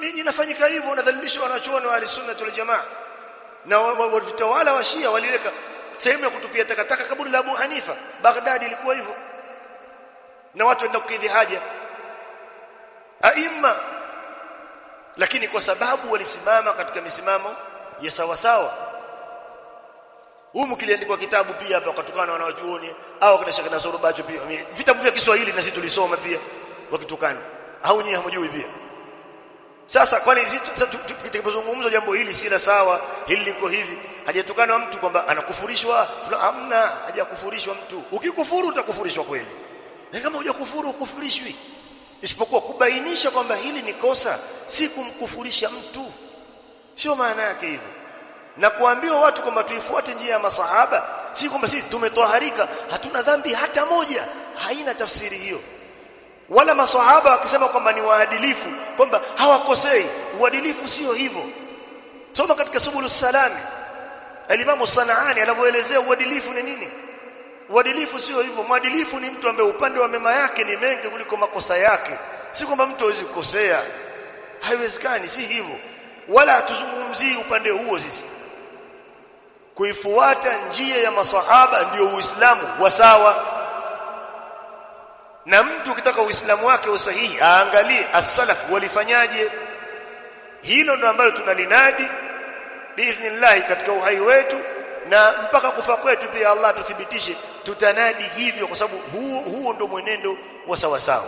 miji inafanyika hivyo wanadhalilisha wanachuoni wa sunna wal jamaa. Na watawala wa Shia waliweka sehemu ya kutupia takataka kaburi la Abu Hanifa. Baghdad ilikuwa hivyo. Na watu waenda kukidhi haja. Aima. Lakini kwa sababu walisimama katika misimamo ya sawa sawa humu kiliandikwa kitabu pia hapa wakatukana wanawachuoni. Au kina Sheikh Nasoro Bacho pia vitabu vya Kiswahili na sisi tulisoma pia. Wakitukana. Au nyinyi hamjui pia sasa kwani tunapozungumza jambo hili si la sawa hili liko hivi. Hajatukana mtu kwamba anakufurishwa? Hamna hajakufurishwa mtu. Ukikufuru utakufurishwa kweli. Na kama hujakufuru ukufurishwi. Isipokuwa kubainisha kwamba hili ni kosa si kumkufurisha mtu. Sio maana yake hivyo. Na kuambiwa watu kwamba tuifuate njia ya masahaba si kwamba sisi tumetoharika hatuna dhambi hata moja. Haina tafsiri hiyo wala maswahaba wakisema kwamba ni waadilifu kwamba hawakosei. Uadilifu sio hivyo. Soma katika subulu salami alimamu sanaani anavyoelezea uadilifu ni nini? Uadilifu sio hivyo. Mwadilifu ni mtu ambaye upande wa mema yake ni mengi kuliko makosa yake. Si kwamba mtu hawezi kukosea. Haiwezekani si hivyo. Wala hatuzungumzii upande huo sisi. Kuifuata njia ya maswahaba ndiyo uislamu wa sawa na mtu ukitaka uislamu wake usahihi aangalie as-salaf walifanyaje. Hilo ndo ambalo tunalinadi biidhnillah katika uhai wetu na mpaka kufa kwetu pia Allah tuthibitishe tutanadi hivyo kwa sababu huo huo ndo mwenendo wa sawa sawa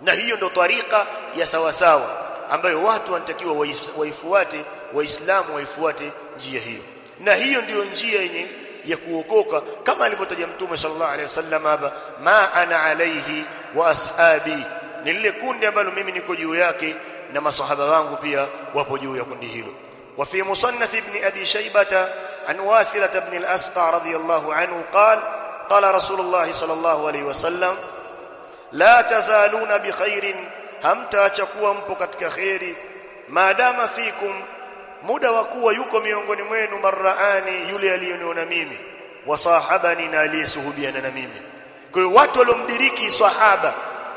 na hiyo ndo tarika ya sawa sawa ambayo watu wanatakiwa waifuate waislamu waifuate njia hiyo. Na hiyo ndiyo njia yenye ya kuokoka kama alivyotaja mtume sallallahu alaihi wasallam hapa ma ana alaihi wa ashabi ni lile kundi ambalo mimi niko juu yake na masahaba wangu pia wapo juu ya kundi hilo wa fi musannaf ibn abi shaybata an wathila ibn al-asqa radiyallahu anhu qala qala rasulullah sallallahu alaihi wasallam la tazaluna bi khairin hamtaacha kuwa mpo katika khairi maadama fikum muda wa kuwa yuko miongoni mwenu marraani yule aliyoniona mimi wasahabani na aliyesuhubiana na mimi. Kwa hiyo watu waliomdiriki sahaba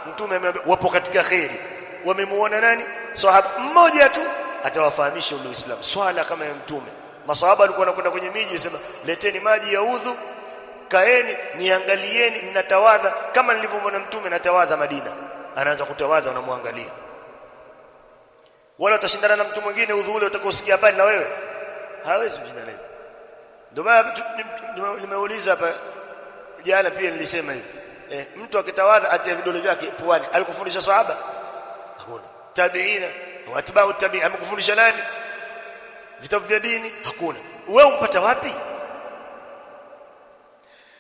mtume wapo katika khairi wamemuona nani? Sahaba mmoja tu atawafahamisha ule uislamu. Swala kama ya mtume. Masahaba walikuwa wanakwenda kwenye miji sema leteni maji ya udhu kaeni niangalieni ninatawadha. Kama nilivyomwona mtume natawadha Madina. Anaanza kutawadha unamwangalia wala utashindana na mtu mwingine udhu ule utakaosikia hapa na wewe. Hawezi kushindana ndio maana nimeuliza hapa jana pia nilisema hivi. Eh, mtu akitawadha atia vidole vyake puani alikufundisha sahaba? Hakuna. Tabiina watibau atba'u tabi'in amekufundisha nani? Vitabu vya dini? Hakuna. Wewe umpata wapi?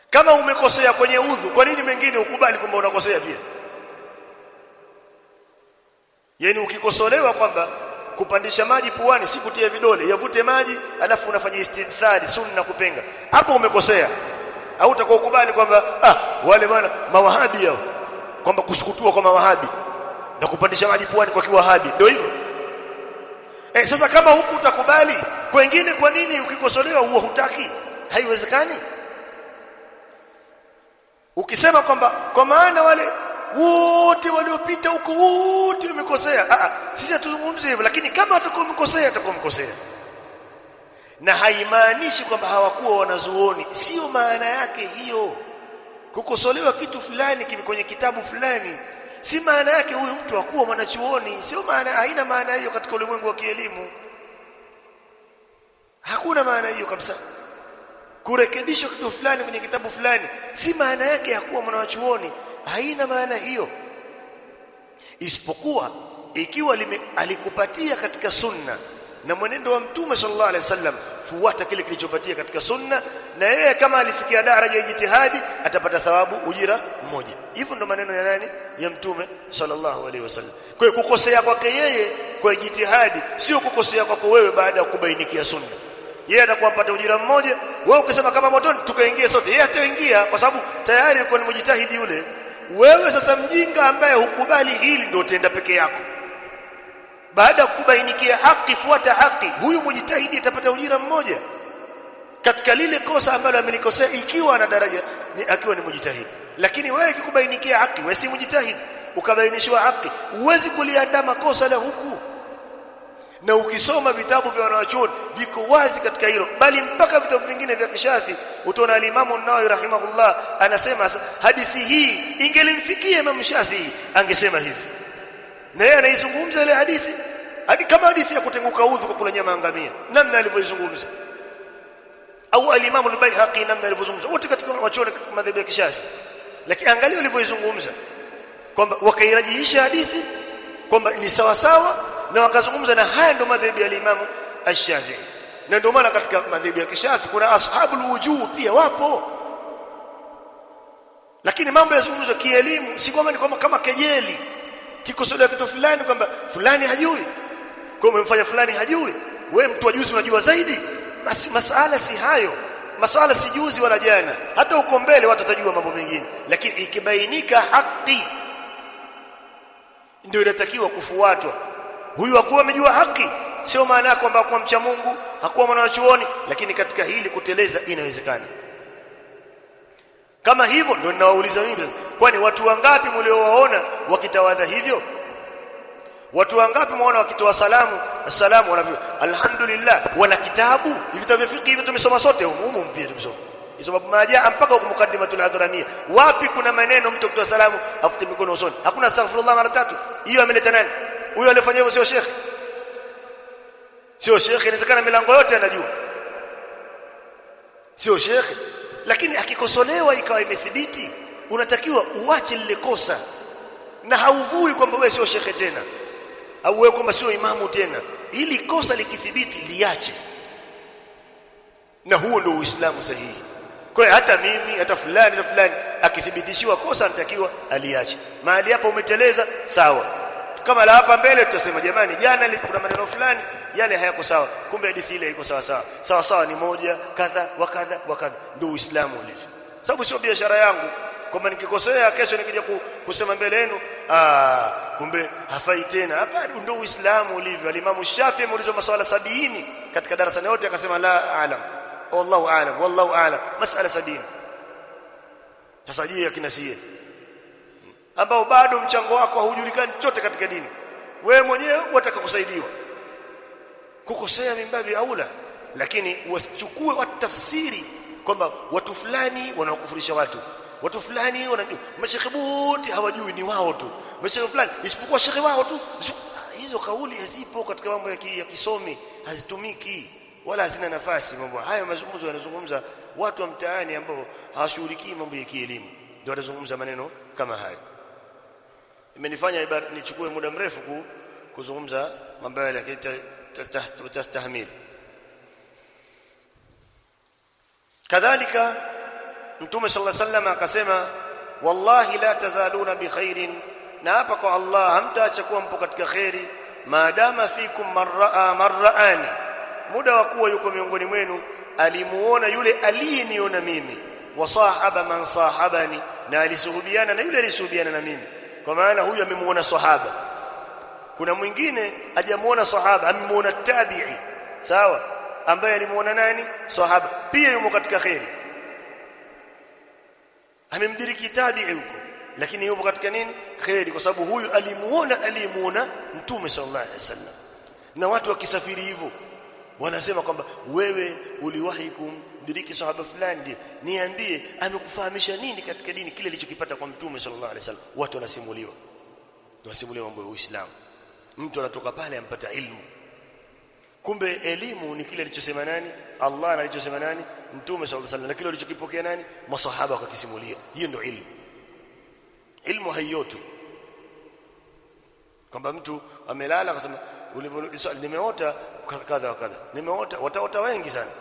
Kama umekosea kwenye udhu kwa nini mengine ukubali kwamba unakosea pia yani ukikosolewa kwamba kupandisha maji puani si kutia vidole yavute maji alafu unafanya istidhari sunna kupenga. Hapo umekosea. Au utakuwa ukubali kwamba ah wale bwana mawahabi yao kwamba kusukutua kwa mawahabi na kupandisha maji puani kwa kiwahabi. Ndio hivyo. Eh sasa kama huku utakubali kwengine kwa nini ukikosolewa huwa hutaki? Haiwezekani. Ukisema kwamba kwa maana wale wote waliopita huko wote wamekosea. Ah sisi hatuzungumzi hivyo lakini kama atakuwa mkosea atakuwa mkosea na haimaanishi kwamba hawakuwa wanazuoni. Sio maana yake hiyo. Kukosolewa kitu fulani kwenye kitabu fulani si maana yake huyu mtu hakuwa mwanachuoni. Sio maana haina maana hiyo katika ulimwengu wa kielimu. Hakuna maana hiyo kabisa. Kurekebisha kitu fulani kwenye kitabu fulani si maana yake hakuwa mwanachuoni haina maana hiyo. Isipokuwa ikiwa lime, alikupatia katika sunna na mwenendo wa mtume sallallahu alaihi wasallam fuata kile kilichopatia katika sunna na yeye kama alifikia daraja ya jitihadi atapata thawabu ujira mmoja. Hivyo ndo maneno ya nani? Ya mtume sallallahu alaihi wasallam. Kwa hiyo kukosea kwake yeye kwa jitihadi sio kukosea kwako wewe baada ya kubainikia sunna. Yeye atakuwa mpata ujira mmoja. Wewe ukisema kama motoni tukaingia sote. Yeye ataingia kwa sababu tayari yuko ni mujitahidi yule wewe sasa mjinga ambaye hukubali hili ndio utaenda peke yako. Baada ya kubainikia haki fuata haki. Huyu mujitahidi atapata ujira mmoja. Katika lile kosa ambalo amelikosea ikiwa ana daraja ni akiwa ni mujitahidi. Lakini wewe ikikubainikia haki wewe si mujitahidi. Ukabainishwa haki. Huwezi kuliandama kosa la huku na ukisoma vitabu vya wanawachuoni viko wazi katika hilo. Bali mpaka vitabu vingine vya kishafi utaona alimamu Nawawi rahimahullah anasema hadithi hii ingelimfikia Imam Shafi angesema hivi. Na yeye anaizungumza ile hadithi hadi kama hadithi ya kutenguka udhu kwa kula nyama ngamia namna alivyoizungumza. Au alimamu al-Baihaqi namna alivyozungumza. Wote katika wanawachuoni madhehebu ya kishafi. Lakini angalia alivyoizungumza. Kwamba wakairajihisha hadithi kwamba ni sawa sawa na wakazungumza na haya ndo madhehebu ya imamu ash-Shafi'i. Na ndio maana katika madhehebu ya kishafi kuna ashabul wujuh pia wapo. Lakini mambo yazungumzwa kielimu si kwamba ni kwamba kama kejeli kikosolewa kitu fulani kwamba fulani hajui. Kwa umemfanya fulani hajui wewe mtu wa juzi unajua zaidi. Basi masala si hayo. Masala si juzi wala jana. Hata uko mbele watu watajua mambo mengine. Lakini ikibainika haki ndio inatakiwa kufuatwa huyu hakuwa amejua haki. Sio maana yake kwamba hakuwa mcha Mungu hakuwa mwanachuoni lakini katika hili kuteleza inawezekana. Kama hivyo ndio ninawauliza mimi kwani watu wangapi mliowaona wakitawadha hivyo? Watu wangapi mwaona wakitoa salamu assalamu wanavyo alhamdulillah wala kitabu? Hivi vya hivi tumesoma sote humu pia tumesoma. Hizo babu majaa mpaka huko mukaddimatul hadhramia wapi kuna maneno mtu kutoa salamu afute mikono usoni? Hakuna astaghfirullah mara tatu. Hiyo ameleta nani huyo alifanya hivyo sio shekhi sio shekhi inawezekana milango yote anajua. Sio shekhi lakini akikosolewa ikawa imethibiti unatakiwa uache lile kosa. Na hauvui kwamba wewe sio shekhe tena. Au wewe kwamba sio imamu tena. Ili kosa likithibiti liache. Na huo ndio uislamu sahihi. Kwa hata mimi hata fulani hata fulani akithibitishiwa kosa anatakiwa aliache. Mahali hapa umeteleza sawa kama la hapa mbele tutasema jamani jana kuna maneno fulani yale hayako sawa. Kumbe hadithi ile iko sawa sawa. Sawa sawa ni moja kadha wa kadha wa kadha. Ndio uislamu ulivyo. Sababu sio biashara yangu. Kwamba nikikosea kesho nikija kusema mbele yenu ah kumbe hafai tena. Hapa ndio uislamu ulivyo. Alimamu shafi ameulizwa maswala sabini katika darasa yote akasema la alam. Wallahu alam wallahu alam. Masala sabini. Tasajia je akinasie ambao bado mchango wako haujulikani chote katika dini. Wewe mwenyewe wataka kusaidiwa. Kukosea mimbabi aula lakini wasichukue watu tafsiri kwamba watu fulani wanaokufurisha watu. Watu fulani wanajua mashekhe wote hawajui ni wao tu. Mashekhe fulani isipokuwa shekhe wao tu. Hizo kauli hazipo katika mambo ya, ki, ya kisomi hazitumiki wala hazina nafasi. Mambo haya mazungumzo yanazungumza watu wa mtaani ambao hawashughulikii mambo ya kielimu. Ndio wanazungumza maneno kama haya imenifanya nichukue muda mrefu kuzungumza mambo yale tastahmil kadhalika mtume sallallahu alaihi wasallam akasema wallahi la tazaluna bikhairin na hapa kwa Allah hamtaacha kuwa mpo katika khairi. Maadama fikum marraa marraani muda wa kuwa yuko miongoni mwenu alimuona yule aliyeniona mimi. Wasahaba man sahabani. Na alisuhubiana na yule alisuhubiana na mimi kwa maana huyu amemuona sahaba. Kuna mwingine hajamuona sahaba amemuona tabi'i. Sawa? Ambaye alimuona nani? Sahaba. Pia yumo katika khairi amemdiriki tabi'i huko. Lakini yupo katika nini? Khairi kwa sababu huyu alimuona alimuona mtume sallallahu alaihi wasallam. Na watu wakisafiri hivyo wanasema kwamba wewe uliwahi kumdiriki sahaba fulani ndiye niambie amekufahamisha nini katika dini kile alichokipata kwa mtume sallallahu alaihi wasallam? Watu wanasimuliwa. Wanasimuliwa mambo ya Uislamu. Mtu anatoka pale ampata ilmu. Kumbe elimu ni kile alichosema nani? Allah na alichosema nani? Mtume sallallahu alaihi wasallam. Na kile alichokipokea nani? Masahaba wakakisimulia. Hiyo ndio ilmu. Ilmu haiyotu kwamba mtu amelala akasema ulivyo nimeota kadha kadha. Nimeota wataota wengi sana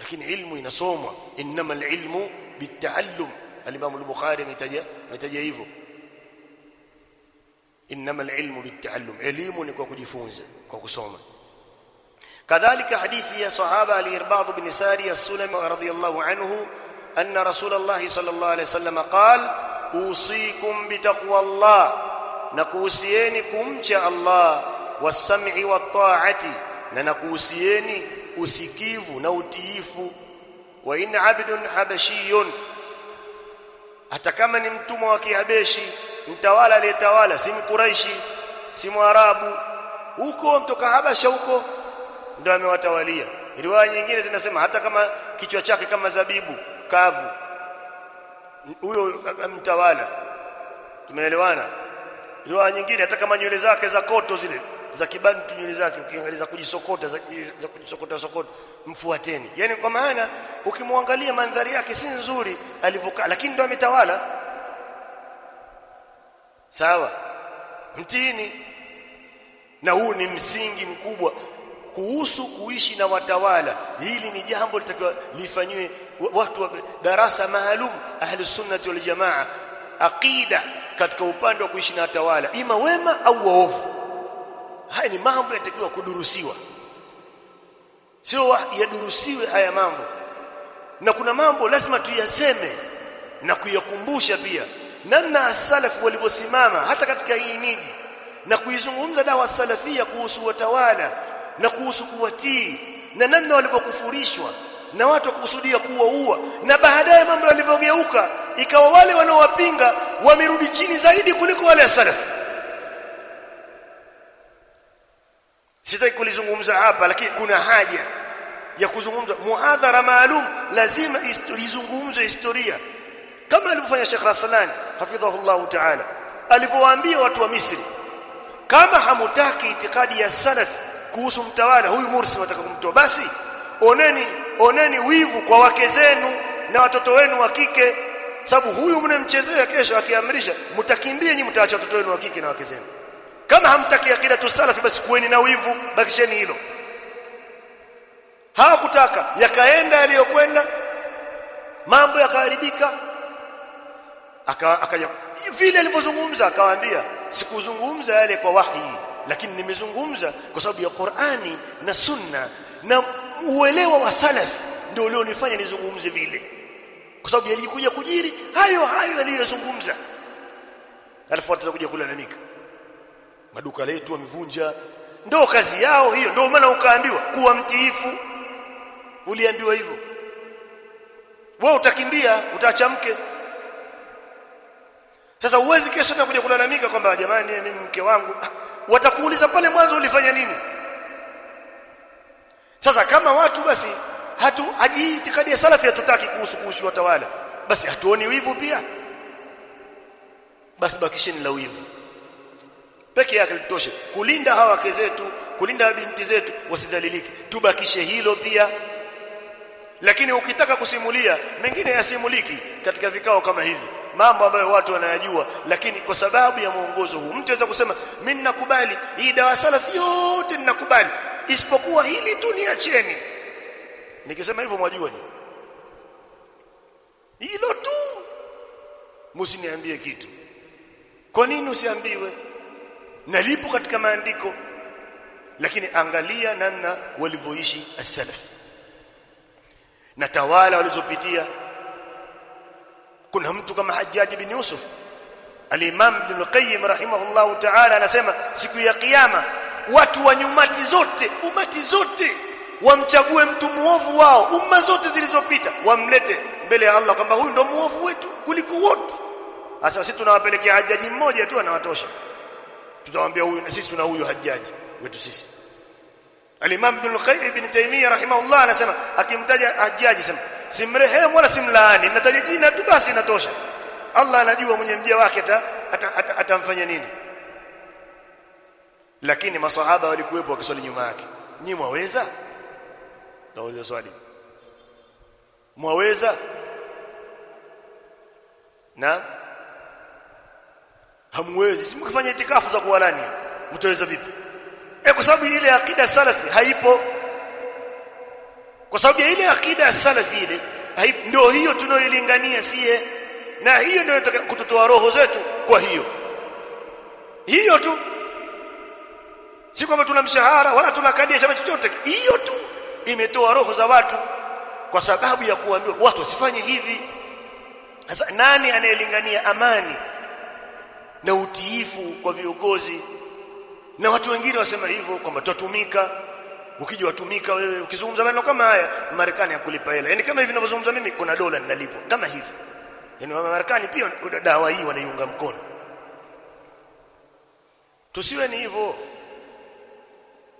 لكن علم ينصوم. إنما العلم بالتعلم. الإمام البخاري متجا متجا هivo إنما العلم بالتعلم. علم نكو كجفونزا كو كسوم. كذلك حديث يا صحابة الارباض بن ساري السلمي رضي الله عنه أن رسول الله صلى الله عليه وسلم قال أوصيكم بتقوى الله. نكوسيني كمشى الله. والسمع والطاعة. نكوسيني usikivu na utiifu. Wa in 'abdun habashiyun hata kama ni mtumwa wa kihabeshi mtawala aliyetawala si mkuraishi si mwarabu huko mtoka Habasha huko ndio amewatawalia. Riwaya nyingine zinasema hata kama kichwa chake kama zabibu kavu huyo mtawala. Tumeelewana? Riwaya nyingine hata kama nywele zake za koto zile za kibantu nywele zake ukiangalia za kujisokota za, za kujisokota sokota mfuateni. Yani kwa maana ukimwangalia mandhari yake si nzuri alivyokaa lakini ndo ametawala. Sawa? Mtini. Na huu ni msingi mkubwa. Kuhusu kuishi na watawala hili ni jambo litakiwa lifanywe watu wa darasa maalum ahli sunnati wal jamaa. Aqida katika upande wa kuishi na watawala ima wema au waovu haya ni mambo yatakiwa kudurusiwa. Sio yadurusiwe haya mambo. Na kuna mambo lazima tuyaseme na kuyakumbusha pia. Namna asalafu walivyosimama hata katika hii miji na kuizungumza dawa salafia kuhusu watawala na kuhusu kuwatii na namna walivyokufurishwa na watu kusudia kuwaua na baadaye mambo yalivyogeuka ikawa wale wanaowapinga wamerudi chini zaidi kuliko wale salafu sitaki kulizungumza hapa lakini kuna haja ya kuzungumza. Muhadhara maalum lazima izungumzwe historia. Kama alivyofanya Sheikh Rasalani hafidhahullah ta'ala alivyowaambia watu wa Misri kama hamutaki itikadi ya salaf kuhusu mtawala huyu Mursi wataka kumtoa basi oneni oneni wivu kwa wake zenu na watoto wenu wa kike. Sababu huyu mnemchezea kesho akiamrisha mtakimbia nyinyi mtaacha watoto wenu wa kike na wake zenu kama hamtaki akida tusalafi basi kuweni na wivu bakisheni hilo. Hawakutaka yakaenda yaliyokwenda mambo yakaharibika. Akaja vile alivyozungumza akawaambia sikuzungumza yale kwa wahi lakini nimezungumza kwa sababu ya Qur'ani na Sunna na uelewa wa salaf ndio ulionifanya nizungumze vile. Kwa sababu yalikuja kujiri hayo hayo aliyozungumza. Alafu watakuja kulalamika maduka letu wamevunja. Ndo kazi yao hiyo. Ndio maana ukaambiwa kuwa mtiifu. Uliambiwa hivyo. Wewe utakimbia utachamke. Sasa uwezi kesho na kuja kulalamika kwamba jamani mimi mke wangu. Watakuuliza pale mwanzo ulifanya nini? Sasa kama watu basi hatu itikadi ya salafi hatutaki kuhusu kuhusu watawala. Basi hatuoni wivu pia. Basi bakisheni la wivu peke yake litoshe kulinda hawa wake zetu kulinda binti zetu wasidhalilike. Tubakishe hilo pia. Lakini ukitaka kusimulia mengine yasimuliki katika vikao kama hivi. Mambo ambayo watu wanayajua. Lakini kwa sababu ya mwongozo huu mtu anaweza kusema mimi nakubali hii dawa salafi yote ninakubali. Isipokuwa hili tu niacheni. Nikisema hivyo mwajua hilo tu. Msiniambie kitu. Kwa nini usiambiwe nalipo katika maandiko lakini angalia namna walivyoishi as-salaf. Na tawala walizopitia kuna mtu kama Hajjaj bin Yusuf al-Imam Ibn al-Qayyim rahimahullahu ta'ala anasema siku ya kiyama watu wa nyumati zote umati zote wamchague mtu muovu wao umma zote zilizopita wamlete mbele ya Allah kwamba huyu ndo muovu wetu kuliko wote. Sasa sisi tunawapelekea hajaji mmoja tu anawatosha tutawaambia huyu na sisi tuna huyu hajjaji wetu sisi. Al-Imam Ibn al-Qayyim Ibn Taymiyyah rahimahullah anasema akimtaja hajaji sema simrehemu wala simlaani nataja jina tu basi inatosha. Allah anajua mwenye mja wake atamfanya nini. Lakini masahaba walikuwepo wakiswali nyuma yake. Nyi mwaweza? Nauliza swali. Mwaweza? Na hamwezi. Simkifanya itikafu za kuwalani mtaweza vipi? Eh kwa sababu ile akida salafi haipo. Kwa sababu ile akida ya salafi ile ndio hiyo tunaoilingania sie. Na hiyo ndio kututoa roho zetu kwa hiyo. Hiyo tu. Si kwamba tuna mshahara wala tuna kadi chama chochote. Hiyo tu imetoa roho za watu kwa sababu ya kuambiwa watu wasifanye hivi. Sasa nani anayelingania amani na utiifu kwa viongozi. Na watu wengine wasema hivyo kwamba tutatumika ukija watumika wewe ukizungumza maneno kama haya Marekani hakulipa hela. Yani kama hivi ninavyozungumza mimi kuna dola ninalipo. Kama hivi. Yani Marekani pia dawa hii wanaiunga mkono. Tusiwe ni hivyo.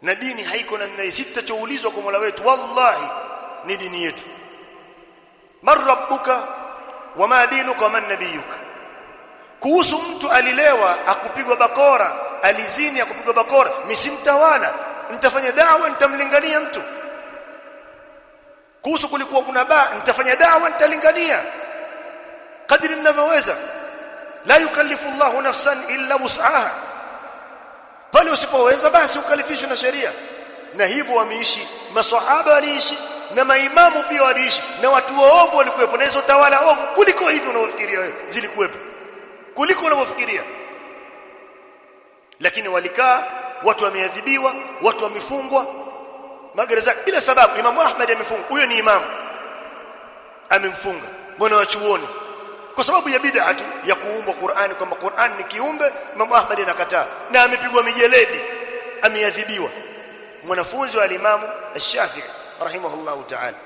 Na dini haiko namna hii. Sitachoulizwa kwa Mola wetu. Wallahi ni dini yetu. Marabbuka wama dinuka waman nabiyuka kuhusu mtu alilewa akupigwa bakora alizini akupigwa bakora misimtawala nitafanya dawa nitamlingania mtu. Kuhusu kulikuwa kuna baa nitafanya dawa nitalingania. Kadri ninavyoweza. La yukallifu Allahu nafsan illa wus'aha. Pale usipoweza basi ukalifishwe na sheria. Na hivyo wameishi maswahaba waliishi na maimamu pia waliishi na watu waovu walikuwepo na hizo tawala ovu. Kuliko hivyo unavyofikiria wewe zilikuwepo kuliko unavyofikiria lakini walikaa watu wameadhibiwa watu wamefungwa. Magereza bila sababu Imam Ahmad amefungwa huyo ni imamu. Amemfunga. Mbona wachuoni kwa sababu ya bid'a tu ya kuumba Qur'ani kwamba qurani ni kiumbe Imam Ahmad anakataa. Na amepigwa mijeledi. Ameadhibiwa. Mwanafunzi wa Imam Ash-Shafi'i rahimahullahu ta'ala.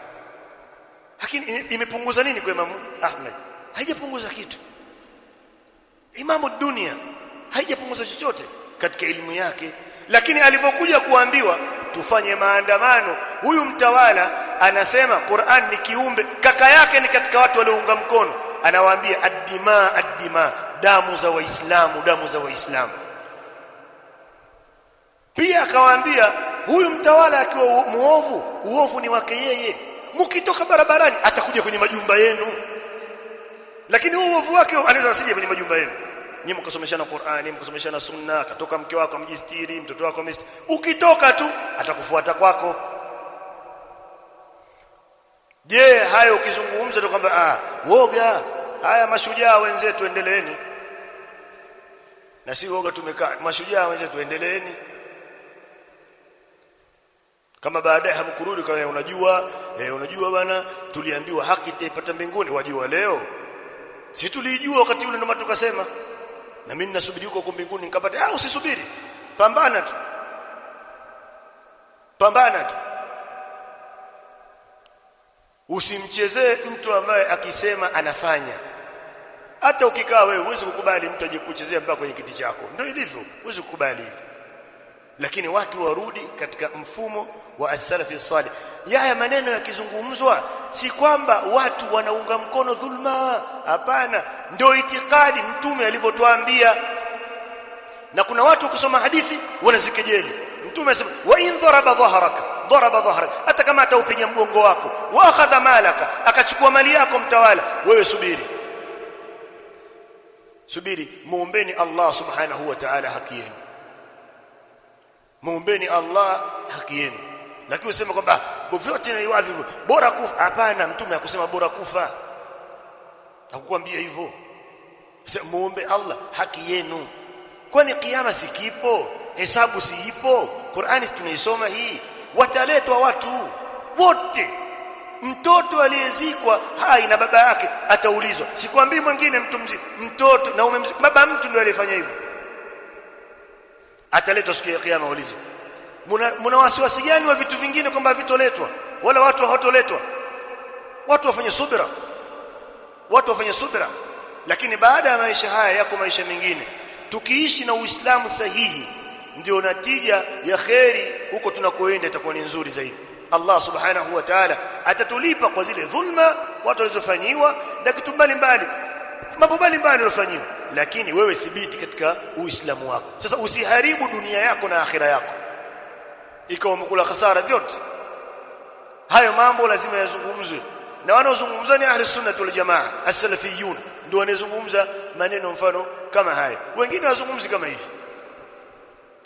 Lakini imepunguza nini kwa Imam Ahmad? Haijapunguza kitu Imamu dunia haijapunguza chochote katika elimu yake. Lakini alipokuja kuambiwa tufanye maandamano huyu mtawala anasema Qur'an ni kiumbe kaka yake ni katika watu waliounga mkono. Anawaambia addima addima damu za waislamu damu za waislamu. Pia akawaambia huyu mtawala akiwa muovu uovu ni wake yeye. Mkitoka barabarani atakuja kwenye majumba yenu. Lakini uovu wake anaweza asije kwenye majumba yenu nyinyi mkasomeshana Qur'ani mkasomeshana sunna akatoka mke wako mjistiri mtoto wako mjistiri ukitoka tu atakufuata kwako. Je hayo ukizungumza tu kwamba ah woga haya mashujaa wenzetu endeleeni. Na si woga tumekaa mashujaa wenzetu endeleeni. Kama baadaye hamkurudi kama unajua eh, unajua bana tuliambiwa haki itaipata mbinguni. Wajua leo? Si tulijua wakati ule ndo tukasema na mimi ninasubiri huko mbinguni. Nikapate ah usisubiri. Pambana tu. Pambana tu. Usimchezee mtu ambaye akisema anafanya. Hata ukikaa wewe huwezi kukubali mtu ajikuchezea mpaka kwenye kiti chako. Ndio ilivyo. Huwezi kukubali hivyo lakini watu warudi katika mfumo wa as-salafi salih yaya maneno yakizungumzwa si kwamba watu wanaunga mkono dhulma. Hapana ndio itikadi mtume alivyotuambia. Na kuna watu ukisoma hadithi wanazikejeli. Mtume anasema wa in dharaba dhahraka dharaba dhahrak. Hata kama ataupiga mgongo wako wa akhadha malaka akachukua mali yako mtawala wewe subiri. Subiri muombeni Allah subhanahu wa ta'ala haki yenu muombeni Allah haki yenu. Lakini useme kwamba vyote ni iwavi bora kufa. Hapana mtume akusema bora kufa. Akukwambia hivyo. Muombe Allah haki yenu. Kwani kiyama sikipo? Hesabu siipo? Qur'ani tunaisoma hii. Wataletwa watu wote. Mtoto aliyezikwa hai na baba yake ataulizwa. Sikwambii mwingine mtu mzima mtoto na umemzika baba mtu ndio aliyefanya hivyo ataletwa siku ya kiyama ulizo muna, wasiwasi gani wa vitu vingine kwamba havitoletwa? Wala watu hawatoletwa. Watu wafanye subira watu wafanye subira lakini baada ya maisha haya yako maisha mengine. Tukiishi na uislamu sahihi ndio natija ya kheri huko tunakoenda itakuwa ni nzuri zaidi. Allah subhanahu wa ta'ala atatulipa kwa zile dhulma watu walizofanyiwa na kitu mbalimbali mambo mbalimbali yaliyofanyiwa lakini wewe thibiti katika uislamu wako sasa usiharibu dunia yako na akhira yako ikawa umekula hasara vyote hayo mambo lazima yazungumzwe na wanaozungumza ni ahli sunna wal jamaa as-salafiyun ndio wanazungumza maneno mfano kama haya wengine wazungumzi kama hivi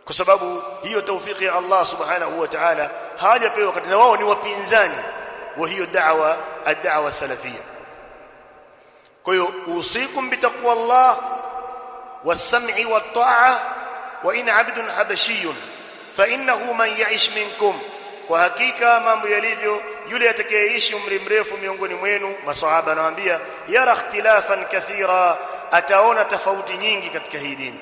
kwa sababu hiyo taufiki ya Allah subhanahu wa ta'ala hawajapewa wakati na wao ni wapinzani wa hiyo da'wa ad-da'wa salafia kwa hiyo usikum bitaqwa Allah was-sam'i wat-ta'a wa in 'abdun habashiyyun fa innahu man ya'ish minkum kwa hakika mambo yalivyo yule atakayeishi umri mrefu miongoni mwenu maswahaba anawaambia yara ikhtilafan kathira ataona tofauti nyingi katika hii dini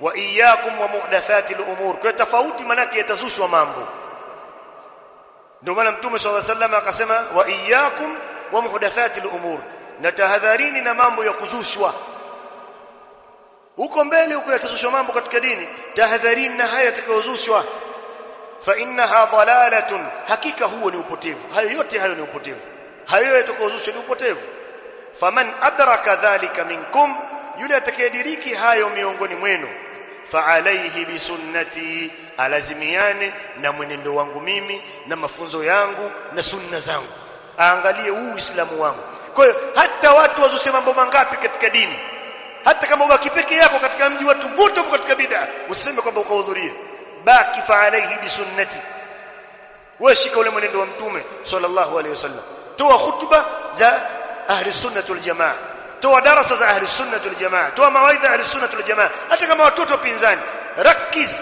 wa iyyakum wa muhdathati al-umur kwa tofauti manake yatazushwa mambo ndio maana mtume sallallahu alaihi wasallam akasema wa iyyakum wa muhdathati al-umur na tahadharini na mambo ya kuzushwa. Huko mbele huko yakizushwa mambo katika dini tahadharini na haya yatakayozushwa. Fa innaha dalalatun hakika huo ni upotevu. Hayo yote hayo ni upotevu. Hayo yatakayozushwa ni upotevu. Faman adraka dhalika minkum yule atakayediriki hayo miongoni mwenu fa alayhi bisunnati alazimiane na mwenendo wangu mimi na mafunzo yangu na sunna zangu. Aangalie huu uislamu wangu kwa hiyo hata watu wazusema mambo mangapi katika dini hata kama ubaki peke yako katika mji watu wote katika bid'a usiseme kwamba ukahudhuria baki fa alayhi bisunnati wewe shika ule mwenendo wa mtume sallallahu alayhi wasallam. Toa hutuba za ahli sunnah wal toa darasa za ahli sunnah wal toa mawaidha ahli sunnah wal hata kama watoto pinzani rakiz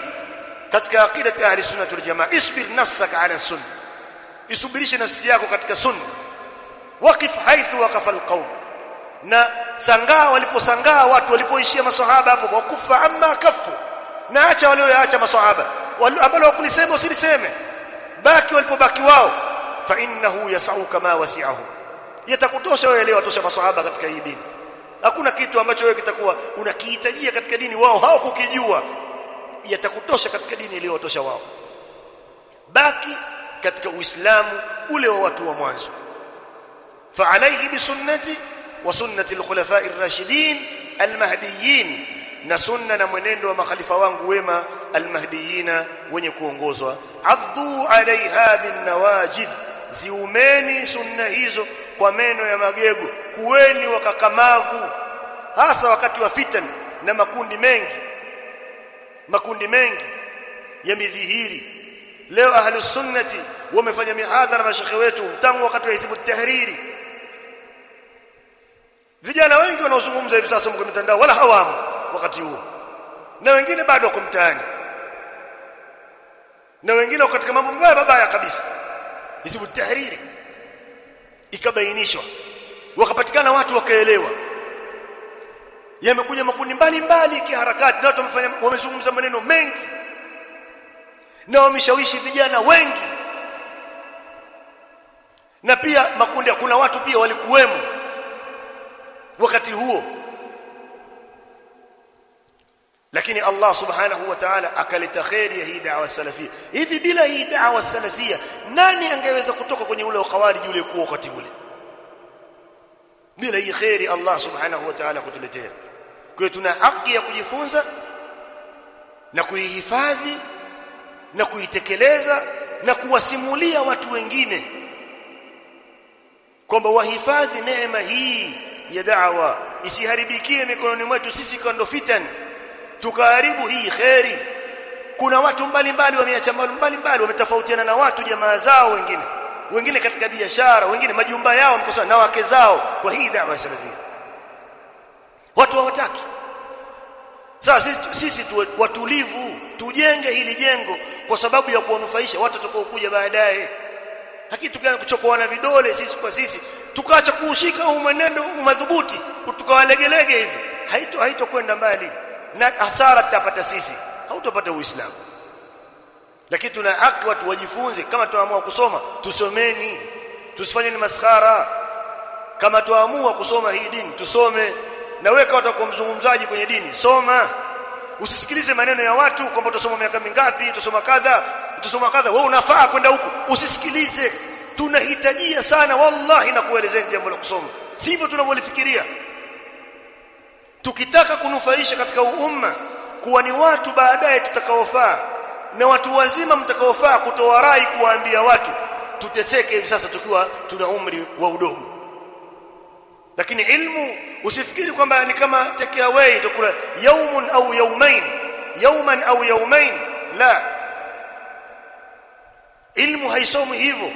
katika aqidati ahli sunnah wal isbir nafsaka ala sunnah isubirishe nafsi yako katika sunna waqif haithu waqafa alqaum na sangaa waliposangaa watu walipoishia maswahaba hapo wakufa amma kafu. Na acha walioacha maswahaba. Ambao wakulisema usiliseme baki walipobaki wao. Fa innahu yasau kama wasi'ahu. Yatakutosha wewe leo watosha maswahaba katika hii dini. Hakuna kitu ambacho wewe kitakuwa unakihitajia katika dini wao hawakukijua. Yatakutosha katika dini iliyowatosha wao. Baki katika uislamu ule wa watu wa mwanzo sunnati wa sunnati al-khulafa'i ar-rashidin al-mahdiyyin na sunna na mwenendo wa makhalifa wangu wema al-mahdiyina wenye kuongozwa addu alaiha bin nawajidh ziumeni sunna hizo kwa meno ya magego kuweni wakakamavu hasa wakati wa fitan na makundi mengi makundi mengi yamedhihiri leo ahlus sunnati wamefanya mihadhara mashekhe wetu tangu wakati wa hizbu tahriri vijana wengi wanaozungumza hivi sasa kwenye mitandao wala hawamu wakati huo na wengine bado wako mtaani. Na wengine wako katika mambo mabaya mabaya kabisa. Hizbu tahriri ikabainishwa. Wakapatikana watu wakaelewa. Yamekuja makundi mbalimbali kiharakati na watu wamefanya wamezungumza maneno mengi. Na wameshawishi vijana wengi. Na pia makundi kuna watu pia walikuwemo wakati huo. Lakini Allah subhanahu wa ta'ala akaleta khairi ya hii da'wa salafia hivi bila hii da'wa salafia nani angeweza kutoka kwenye ule ukhawarij ule kuwa wakati ule? Bila hii khairi Allah subhanahu wa ta'ala kutuletea. Kwa tuna haki ya kujifunza na kuihifadhi na kuitekeleza na kuwasimulia watu wengine kwamba wahifadhi neema hii ya da'wa isiharibikie mikononi mwetu sisi kando fitan. Tukaharibu hii khairi kuna watu mbalimbali wameacha mbalimbali wametofautiana na watu jamaa zao wengine. Wengine katika biashara wengine majumba yao mkosana na wake zao. Kwa hii da'wa salafia watu hawataki. Sasa sisi, sisi tu, watulivu tujenge hili jengo kwa sababu ya kuwanufaisha watu watakaokuja baadaye hakika tukianza kuchokoana vidole sisi kwa sisi tukaacha kuushika huu mwenendo madhubuti tukawalegelege hivi. Haito haitokwenda mbali. Na hasara tutapata sisi. Hautopata uislamu. Lakini tuna haki watu wajifunze. Kama tunaamua kusoma tusomeni. Tusifanye ni maskhara. Kama tuamua kusoma hii dini tusome. Na wewe kama mzungumzaji kwenye dini soma. Usisikilize maneno ya watu kwamba utasoma miaka mingapi utasoma kadha utasoma kadha wewe unafaa kwenda huko usisikilize. Tunahitajia sana wallahi na kuelezeni jambo la kusoma. Sivyo tunavyolifikiria. Tukitaka kunufaisha katika umma kuwa ni watu baadaye tutakaofaa na watu wazima mtakaofaa kutoa rai kuwaambia watu tuteseke hivi sasa tukiwa tuna umri wa udogo. Lakini ilmu usifikiri kwamba ni kama take away tukula yaumun au yaumain yauman au yaumain la ilmu haisomi hivyo.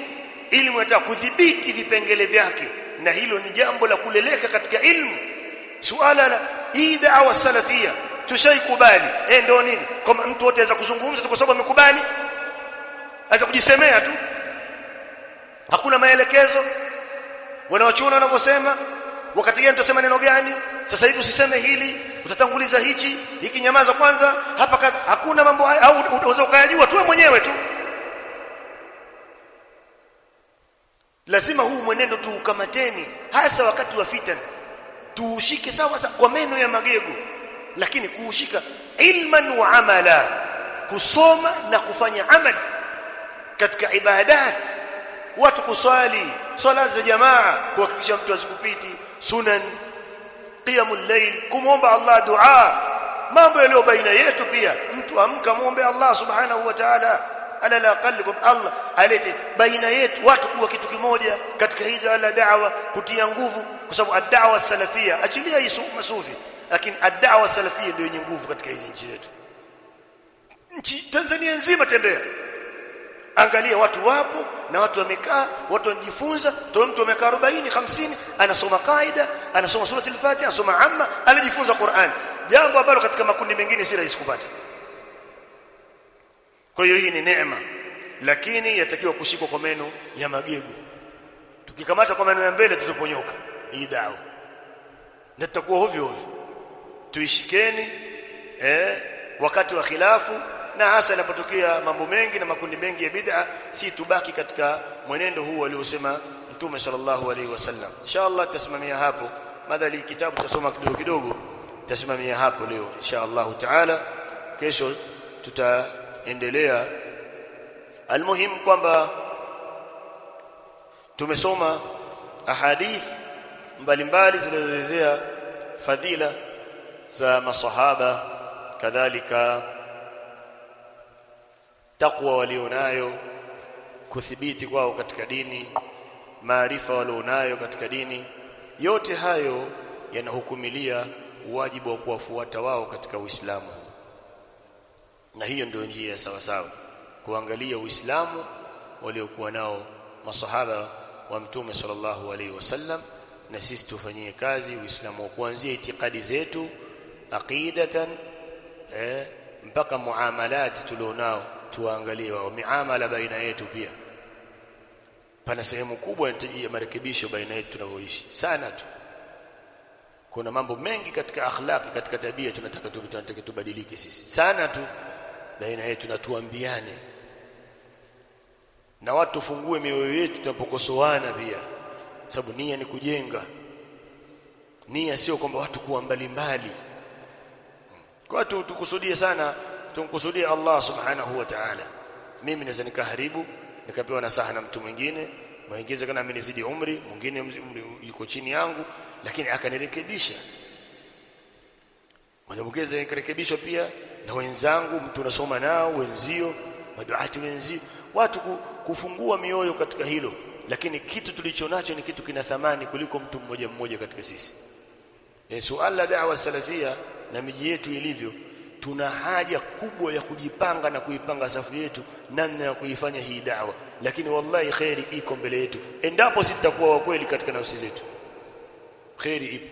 Ilmu inataka kudhibiti vipengele vyake. Na hilo ni jambo la kuleleka katika ilmu. Suala la hii da'wa salafia tushaikubali. Eh ndio nini? Kama mtu wote aweza kuzungumza kwa sababu amekubali. Aweza kujisemea tu. Hakuna maelekezo. Wanaochuona wanavyosema wakati gani tutasema neno gani? Sasa hivi usiseme hili utatanguliza hichi hiki nyamaza kwanza hapa hakuna mambo au unaweza ukayajua tu mwenyewe tu lazima huu mwenendo tuukamateni. Hasa wakati wa fitan. Tuushike sawa sawa kwa meno ya magego. Lakini kuushika ilman wa amala. Kusoma na kufanya amali katika ibadat watu kuswali swala za jamaa kuhakikisha mtu azikupiti sunan qiyamul layl kumomba Allah dua. Mambo yaliyo baina yetu pia. Mtu amka muombe Allah subhanahu wa ta'ala ala la aqallikum Allah alete baina yetu watu kuwa kitu kimoja katika hii ala da'wa kutia nguvu kwa sababu ad-da'wa salafia achilia hii masufi lakini ad-da'wa salafia ndio yenye nguvu katika hizi nchi zetu nchi Tanzania nzima tembea. Angalia watu wapo na watu wamekaa watu wanajifunza. Toa mtu amekaa 40 50 anasoma kaida anasoma surati al-fatiha anasoma amma anajifunza Qur'an. Jambo ambalo katika makundi mengine si rahisi kupata kwa hiyo hii ni neema lakini yatakiwa kushikwa kwa meno ya magegu tukikamata kwa meno ya mbele tutaponyoka. Hii dawa. Na tutakuwa hovyo hovyo. Tuishikeni eh wakati wa khilafu na hasa inapotokea mambo mengi na makundi mengi ya bid'a si tubaki katika mwenendo huu aliosema mtume sallallahu alaihi wasallam. Inshallah tasimamia hapo. Madhali kitabu tasoma kidogo kidogo tasimamia hapo leo inshallah taala. Kesho tutaendelea almuhim kwamba tumesoma ahadith mbalimbali zinazoelezea fadhila za masahaba kadhalika takwa walionayo kuthibiti kwao katika dini maarifa walionayo katika dini. Yote hayo yanahukumilia wajibu wa kuwafuata wao katika Uislamu na hiyo ndio njia ya sawa sawa kuangalia Uislamu waliokuwa nao masahaba wa mtume sallallahu alaihi wasallam na sisi tufanyie kazi Uislamu kuanzia itikadi zetu aqidatan eh, mpaka muamalat tulionao tuangalie wao. Miamala baina yetu pia. Pana sehemu kubwa ya marekebisho baina yetu tunavyoishi. Sana tu. Kuna mambo mengi katika akhlaki katika tabia tunataka tubadilike sisi. Sana tu baina yetu na tuambiane. Na watu fungue mioyo yetu tunapokosoana pia. Sababu nia ni kujenga. Nia sio kwamba watu kuwa mbali mbali. Kwa watu tukusudie sana tumkusudie Allah subhanahu wa ta'ala. Mimi naweza nikaharibu nikapewa nasaha na mtu mwingine mwingine kana amenizidi umri mwingine yuko chini yangu lakini akanirekebisha mwingine nikarekebishwa pia na wenzangu mtu unasoma nao wenzio maduati wenzio watu kufungua mioyo katika hilo. Lakini kitu tulichonacho ni kitu kina thamani kuliko mtu mmoja mmoja katika sisi. E, suala la da'wa salafia na miji yetu ilivyo tuna haja kubwa ya kujipanga na kuipanga safu yetu namna ya kuifanya hii da'wa. Lakini wallahi khairi iko mbele yetu. Endapo sitakuwa wa kweli katika nafsi zetu khairi ipo.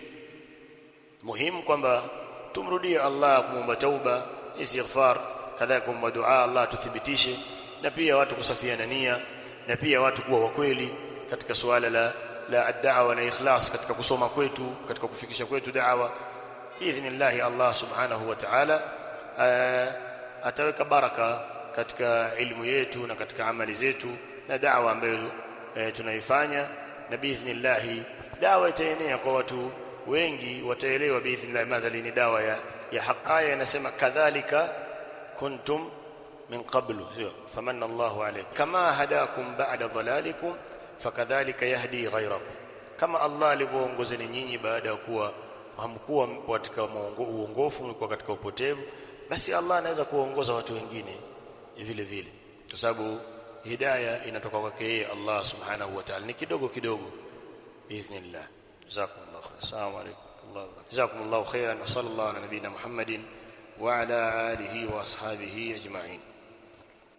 Muhimu kwamba tumrudie Allah kuomba tauba istighfar kadhalika kuomba dua Allah tuthibitishe na pia watu kusafiana nia na pia watu kuwa wa kweli katika suala la la ad-da'wa na ikhlas katika kusoma kwetu katika kufikisha kwetu da'wa biidhnillah Allah subhanahu wa ta'ala ataweka baraka katika ilmu yetu na katika amali zetu na da'wa ambayo tunaifanya na biidhnillah da'wa itaenea kwa watu wengi wataelewa biidhnillah madhali ni dawa ya ya haq aya inasema kadhalika kuntum min qablu sio famanna Allahu alaykum kama hadakum ba'da dhalalikum fakadhalika yahdi ghayrakum kama Allah alivyoongozeni nyinyi baada ya kuwa hamkuwa katika uongofu mlikuwa katika upotevu basi Allah anaweza kuongoza watu wengine vile vile kwa sababu hidayah inatoka kwake yeye Allah subhanahu wa ta'ala ni kidogo kidogo باذن jazakumullahu khair assalamu alaykum Allah jazakumullahu khairan wa sallallahu ala nabiyyina Muhammadin wa ala alihi wa ashabihi ajma'in